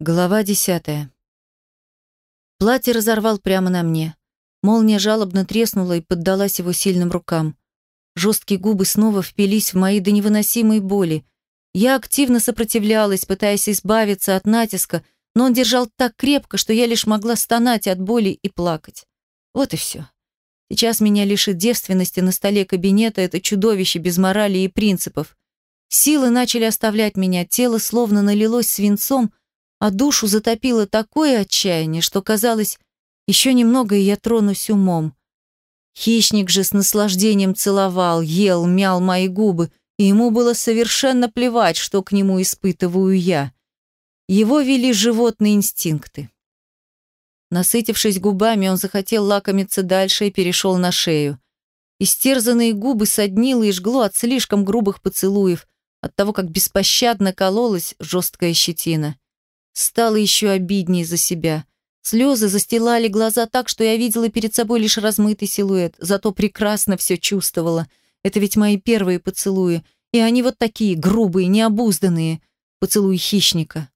Глава десятая. Платье разорвал прямо на мне. Молния жалобно треснула и поддалась его сильным рукам. Жесткие губы снова впились в мои до невыносимой боли. Я активно сопротивлялась, пытаясь избавиться от натиска, но он держал так крепко, что я лишь могла стонать от боли и плакать. Вот и все. Сейчас меня лишит девственности на столе кабинета это чудовище без морали и принципов. Силы начали оставлять меня, тело словно налилось свинцом, а душу затопило такое отчаяние, что казалось, еще немного, и я тронусь умом. Хищник же с наслаждением целовал, ел, мял мои губы, и ему было совершенно плевать, что к нему испытываю я. Его вели животные инстинкты. Насытившись губами, он захотел лакомиться дальше и перешел на шею. Истерзанные губы соднило и жгло от слишком грубых поцелуев, от того, как беспощадно кололась жесткая щетина. Стало еще обиднее за себя. Слезы застилали глаза так, что я видела перед собой лишь размытый силуэт, зато прекрасно все чувствовала. Это ведь мои первые поцелуи, и они вот такие, грубые, необузданные. Поцелуи хищника.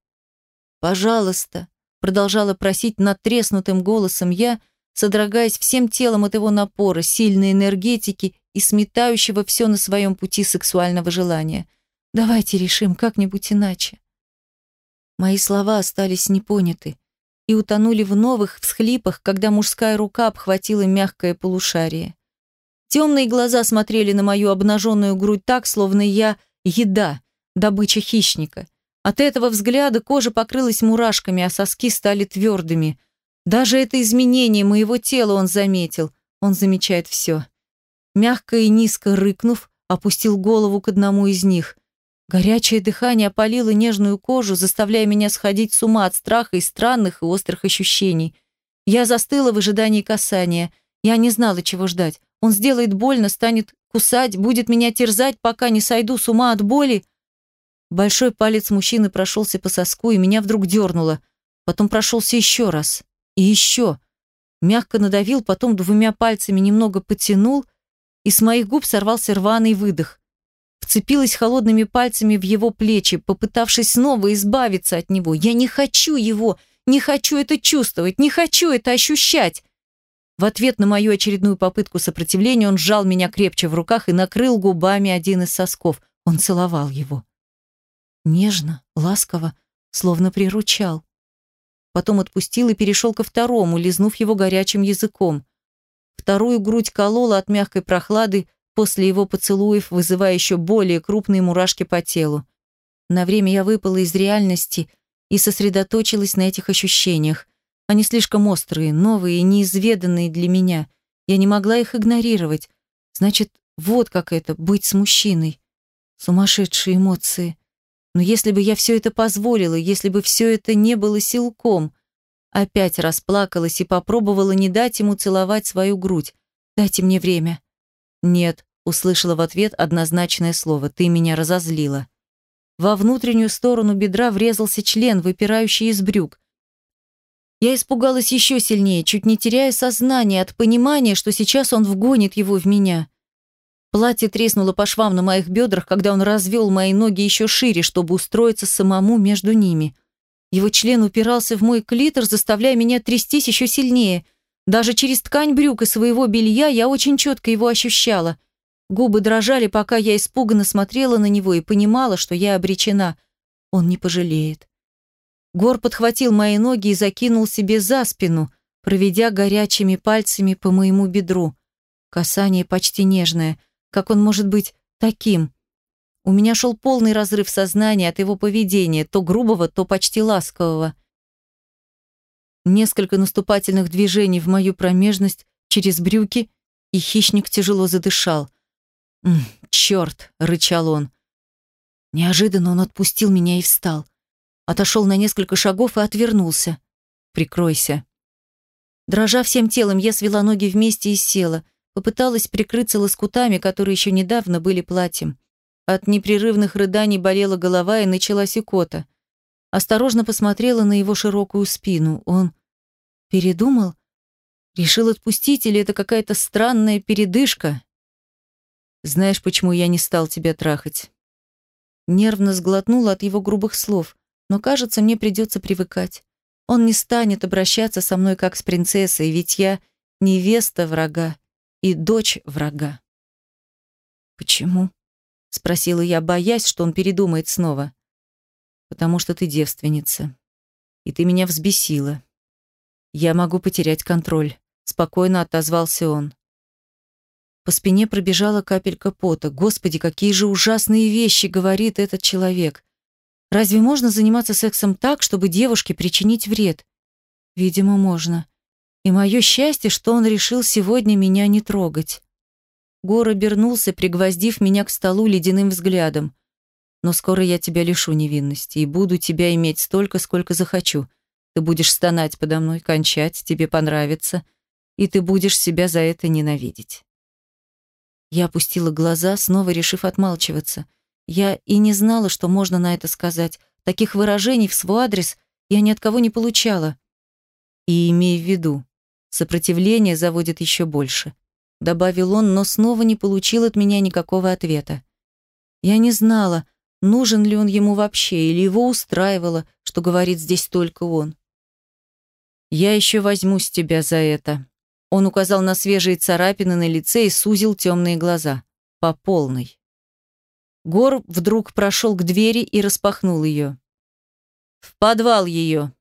«Пожалуйста», — продолжала просить надтреснутым голосом я, содрогаясь всем телом от его напора, сильной энергетики и сметающего все на своем пути сексуального желания. «Давайте решим как-нибудь иначе». Мои слова остались непоняты и утонули в новых всхлипах, когда мужская рука обхватила мягкое полушарие. Темные глаза смотрели на мою обнаженную грудь так, словно я еда, добыча хищника. От этого взгляда кожа покрылась мурашками, а соски стали твердыми. Даже это изменение моего тела он заметил. Он замечает все. Мягко и низко рыкнув, опустил голову к одному из них. Горячее дыхание опалило нежную кожу, заставляя меня сходить с ума от страха и странных и острых ощущений. Я застыла в ожидании касания. Я не знала, чего ждать. Он сделает больно, станет кусать, будет меня терзать, пока не сойду с ума от боли. Большой палец мужчины прошелся по соску, и меня вдруг дернуло. Потом прошелся еще раз. И еще. Мягко надавил, потом двумя пальцами немного потянул, и с моих губ сорвался рваный выдох вцепилась холодными пальцами в его плечи, попытавшись снова избавиться от него. Я не хочу его, не хочу это чувствовать, не хочу это ощущать. В ответ на мою очередную попытку сопротивления он сжал меня крепче в руках и накрыл губами один из сосков. Он целовал его. Нежно, ласково, словно приручал. Потом отпустил и перешел ко второму, лизнув его горячим языком. Вторую грудь колола от мягкой прохлады, после его поцелуев, вызывая еще более крупные мурашки по телу. На время я выпала из реальности и сосредоточилась на этих ощущениях. Они слишком острые, новые неизведанные для меня. Я не могла их игнорировать. Значит, вот как это — быть с мужчиной. Сумасшедшие эмоции. Но если бы я все это позволила, если бы все это не было силком, опять расплакалась и попробовала не дать ему целовать свою грудь. Дайте мне время. «Нет», — услышала в ответ однозначное слово, «ты меня разозлила». Во внутреннюю сторону бедра врезался член, выпирающий из брюк. Я испугалась еще сильнее, чуть не теряя сознание от понимания, что сейчас он вгонит его в меня. Платье треснуло по швам на моих бедрах, когда он развел мои ноги еще шире, чтобы устроиться самому между ними. Его член упирался в мой клитор, заставляя меня трястись еще сильнее. Даже через ткань брюк и своего белья я очень четко его ощущала. Губы дрожали, пока я испуганно смотрела на него и понимала, что я обречена. Он не пожалеет. Гор подхватил мои ноги и закинул себе за спину, проведя горячими пальцами по моему бедру. Касание почти нежное. Как он может быть таким? У меня шел полный разрыв сознания от его поведения, то грубого, то почти ласкового. Несколько наступательных движений в мою промежность через брюки, и хищник тяжело задышал. «М, «Черт!» — рычал он. Неожиданно он отпустил меня и встал. Отошел на несколько шагов и отвернулся. «Прикройся». Дрожа всем телом, я свела ноги вместе и села. Попыталась прикрыться лоскутами, которые еще недавно были платьем. От непрерывных рыданий болела голова и началась икота. Осторожно посмотрела на его широкую спину. Он передумал? Решил отпустить или это какая-то странная передышка? Знаешь, почему я не стал тебя трахать? Нервно сглотнула от его грубых слов, Но, кажется, мне придется привыкать. Он не станет обращаться со мной как с принцессой, ведь я невеста врага и дочь врага. «Почему?» — спросила я, боясь, что он передумает снова. «Потому что ты девственница. И ты меня взбесила. Я могу потерять контроль», — спокойно отозвался он. По спине пробежала капелька пота. Господи, какие же ужасные вещи говорит этот человек. Разве можно заниматься сексом так, чтобы девушке причинить вред? Видимо, можно. И мое счастье, что он решил сегодня меня не трогать. Гор обернулся, пригвоздив меня к столу ледяным взглядом. «Но скоро я тебя лишу невинности и буду тебя иметь столько, сколько захочу. Ты будешь стонать подо мной, кончать, тебе понравится, и ты будешь себя за это ненавидеть». Я опустила глаза, снова решив отмалчиваться. Я и не знала, что можно на это сказать. Таких выражений в свой адрес я ни от кого не получала. И имей в виду, сопротивление заводит еще больше. Добавил он, но снова не получил от меня никакого ответа. Я не знала, нужен ли он ему вообще, или его устраивало, что говорит здесь только он. «Я еще возьму с тебя за это», он указал на свежие царапины на лице и сузил темные глаза. По полной. Гор вдруг прошел к двери и распахнул ее. «В подвал ее!»